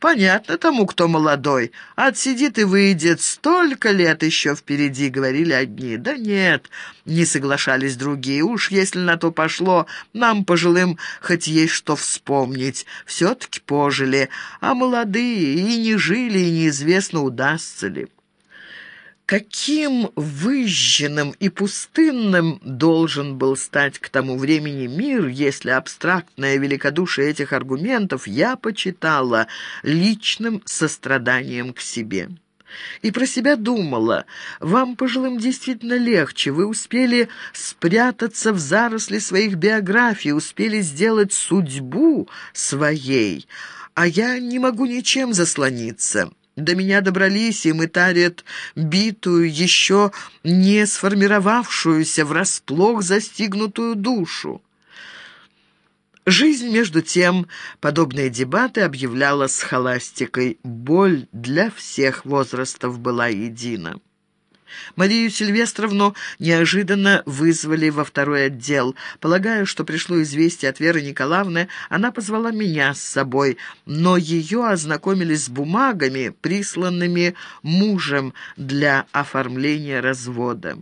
Понятно тому, кто молодой. Отсидит и выйдет. Столько лет еще впереди, говорили одни. Да нет, не соглашались другие. Уж если на то пошло, нам, пожилым, хоть есть что вспомнить. Все-таки пожили. А молодые и не жили, и неизвестно, удастся ли. Каким выжженным и пустынным должен был стать к тому времени мир, если абстрактное великодушие этих аргументов я почитала личным состраданием к себе? И про себя думала, вам, пожилым, действительно легче, вы успели спрятаться в заросли своих биографий, успели сделать судьбу своей, а я не могу ничем заслониться». До меня добрались и мытарят битую, еще не сформировавшуюся, врасплох застигнутую душу. Жизнь, между тем, подобные дебаты объявляла с холастикой. Боль для всех возрастов была едина. Марию Сильвестровну неожиданно вызвали во второй отдел. Полагая, что пришло известие от Веры Николаевны, она позвала меня с собой, но ее ознакомили с бумагами, присланными мужем для оформления развода.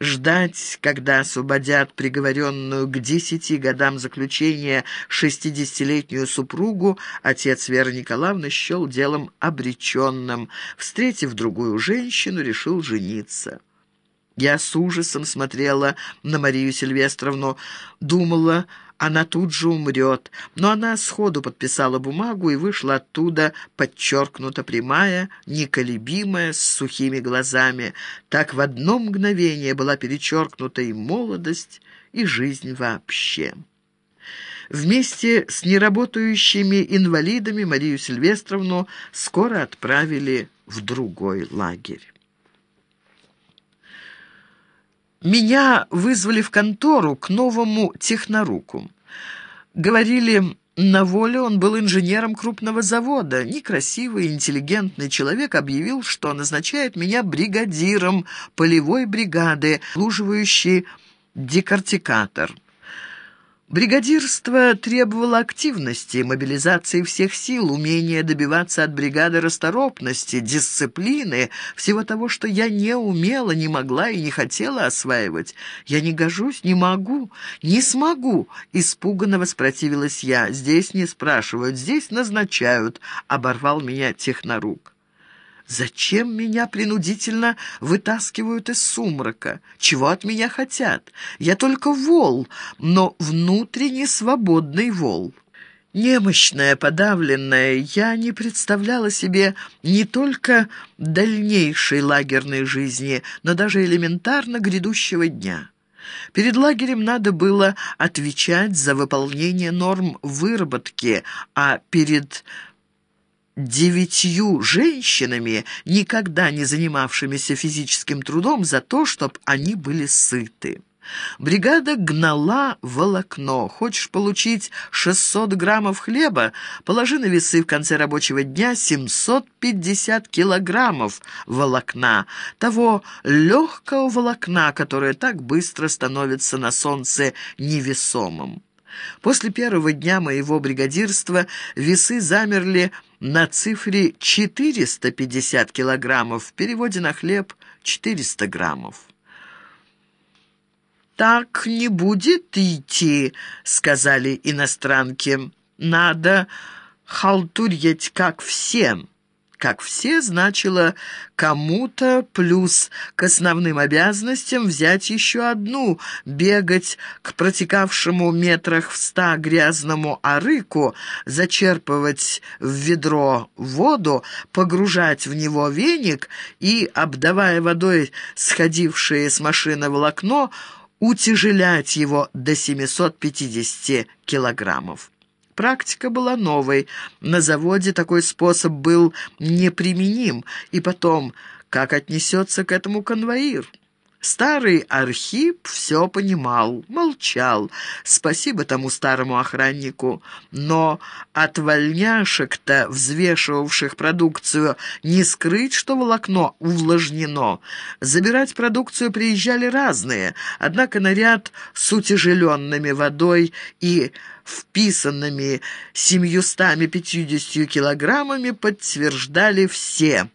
Ждать, когда освободят приговоренную к десяти годам заключения шестидесятилетнюю супругу, отец Веры Николаевны счел делом обреченным. Встретив другую женщину, решил жениться. Я с ужасом смотрела на Марию Сильвестровну, думала, она тут же умрет. Но она сходу подписала бумагу и вышла оттуда, подчеркнуто прямая, неколебимая, с сухими глазами. Так в одно мгновение была перечеркнута и молодость, и жизнь вообще. Вместе с неработающими инвалидами Марию Сильвестровну скоро отправили в другой лагерь. Меня вызвали в контору к новому техноруку. Говорили, на воле он был инженером крупного завода. Некрасивый, интеллигентный человек объявил, что назначает меня бригадиром полевой бригады, служивающей декортикатор. Бригадирство требовало активности, мобилизации всех сил, умения добиваться от бригады расторопности, дисциплины, всего того, что я не умела, не могла и не хотела осваивать. Я не гожусь, не могу, не смогу, испуганно воспротивилась я. Здесь не спрашивают, здесь назначают, оборвал меня технорук. Зачем меня принудительно вытаскивают из сумрака? Чего от меня хотят? Я только вол, но внутренне свободный вол. Немощная, подавленная, я не представляла себе не только дальнейшей лагерной жизни, но даже элементарно грядущего дня. Перед лагерем надо было отвечать за выполнение норм выработки, а перед девятью женщинами, никогда не занимавшимися физическим трудом, за то, чтобы они были сыты. Бригада гнала волокно. Хочешь получить 600 граммов хлеба? Положи на весы в конце рабочего дня 750 килограммов волокна. Того легкого волокна, которое так быстро становится на солнце невесомым. После первого дня моего бригадирства весы замерли на цифре 450 килограммов, в переводе на хлеб 400 граммов. «Так не будет идти», — сказали иностранки. «Надо халтурить, как всем» как все, значило кому-то плюс к основным обязанностям взять еще одну, бегать к протекавшему метрах в ста грязному арыку, зачерпывать в ведро воду, погружать в него веник и, обдавая водой сходившее с машины волокно, утяжелять его до 750 килограммов. Практика была новой. На заводе такой способ был неприменим. И потом, как отнесется к этому конвоир? Старый Архип все понимал, молчал. Спасибо тому старому охраннику. Но от вольняшек-то, взвешивавших продукцию, не скрыть, что волокно увлажнено. Забирать продукцию приезжали разные, однако наряд с утяжеленными водой и вписанными семьюстами пятьюдесятью килограммами подтверждали все.